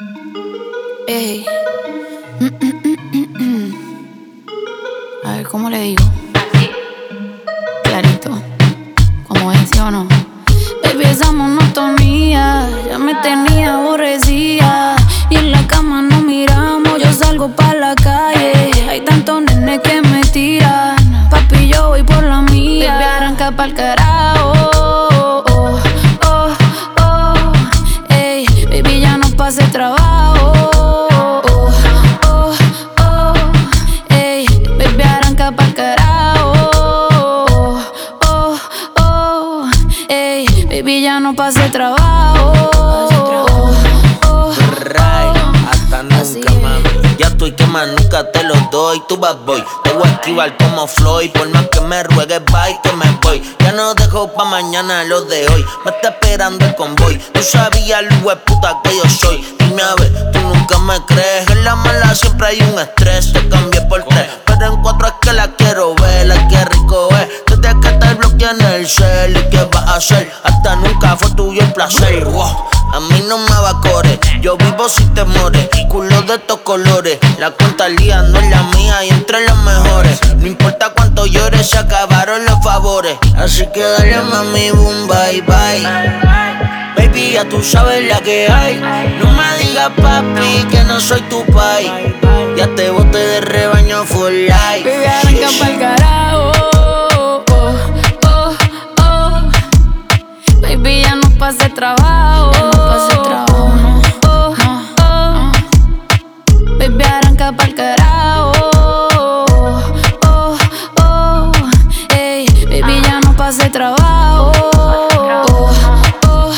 A ver, ¿cómo le digo? Clarito. Como es, ¿sí o no? Baby, esa monotonía ya me tenía aborrecida. Y en la cama no miramos, yo salgo pa' la calle. Hay tantos nenes que me tiran. Papi, yo voy por la mía. Baby, arranca pa'l carajo. Baby, arranca pa'l carajo. Oh, oh. Ey, baby, ya no pase trabajo. Oh, Ray, hasta nunca, mami. Ya estoy que más nunca te lo doy. Tú vas boy, te voy a esquivar como Floyd. Por más que me ruegues, bye, que me voy. No dejo pa' mañana lo de hoy. Me está esperando el convoy. Tú sabías lo puta que yo soy. Dime a ver, tú nunca me crees. En la mala siempre hay un estrés. Te cambié por tres, pero en cuatro es que la quiero ver. El. ¿Y qué vas a hacer? Hasta nunca fue tuyo el placer. A mí no me va a correr, yo vivo sin temores, culo de estos colores. La cuenta día no es la mía y entre los mejores. No importa cuánto llores, se acabaron los favores. Así que dale mami, boom, bye bye. Baby, ya tú sabes la que hay. No me digas papi que no soy tu pai. Ya te boté pase trabajo. Ya no pase trabajo, no. Oh, oh. Baby, arranca pa'l carajo. Oh, oh. Ey, baby, ya no pase trabajo. Oh, oh,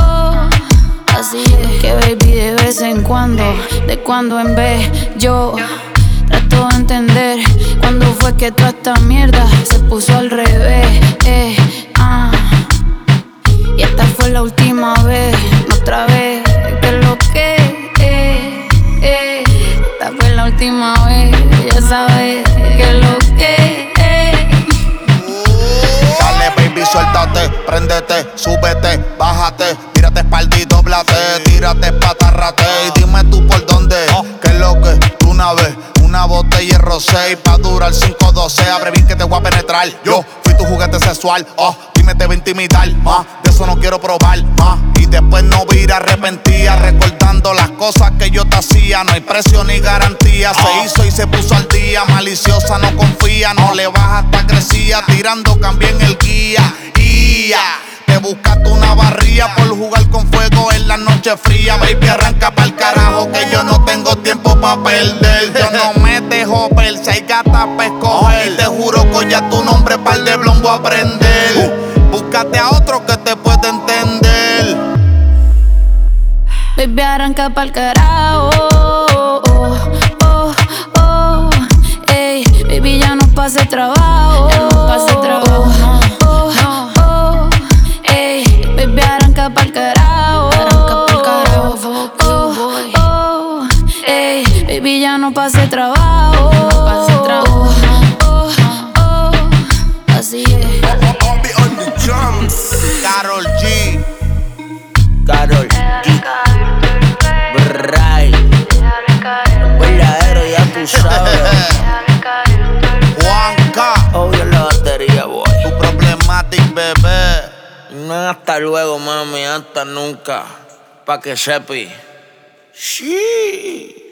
oh. Así es que, baby, de vez en cuando, de cuando en vez, yo trato de entender cuándo fue que toda esta mierda se puso al revés. Eh. Y la última vez, otra vez, que lo que, eh, eh. Esta fue la última vez, ya sabes que lo que, eh. Dale, baby, suéltate, préndete, súbete, bájate, tírate espalda y doblate, tírate patárrate y dime tú por dónde, que lo que tú una vez, una botella de rosé y pa' durar 5-12, abre bien que te voy a penetrar, yo fui tu juguete sexual, oh, dime te voy a intimidar, más, de eso no quiero probar, más, y después no voy a ir arrepentida, recordando las cosas que yo te hacía, no hay precio ni garantía, se hizo y se puso al día, maliciosa no confía, no le baja hasta crecía, tirando cambié en el guía. Te buscaste una barría por jugar con fuego en la noche fría. Baby, arranca pa'l carajo que yo no tengo tiempo pa' perder. Yo no me dejo ver si hay gata pa' escoger. Y te juro que ya tu nombre pa'l de a aprender. Búscate a otro que te Baby, arranca pa'l carajo. Oh, oh, oh. Ey, baby, ya no pase trabajo. Ya no pase trabajo, no. Oh, oh. Ey, baby, arranca pa'l carajo. Arranca pa'l carajo, oh, oh. Ey, baby, ya no pase trabajo. Ya no pase trabajo, bebé. No hasta luego, mami, hasta nunca. Pa' que sepi. Sí.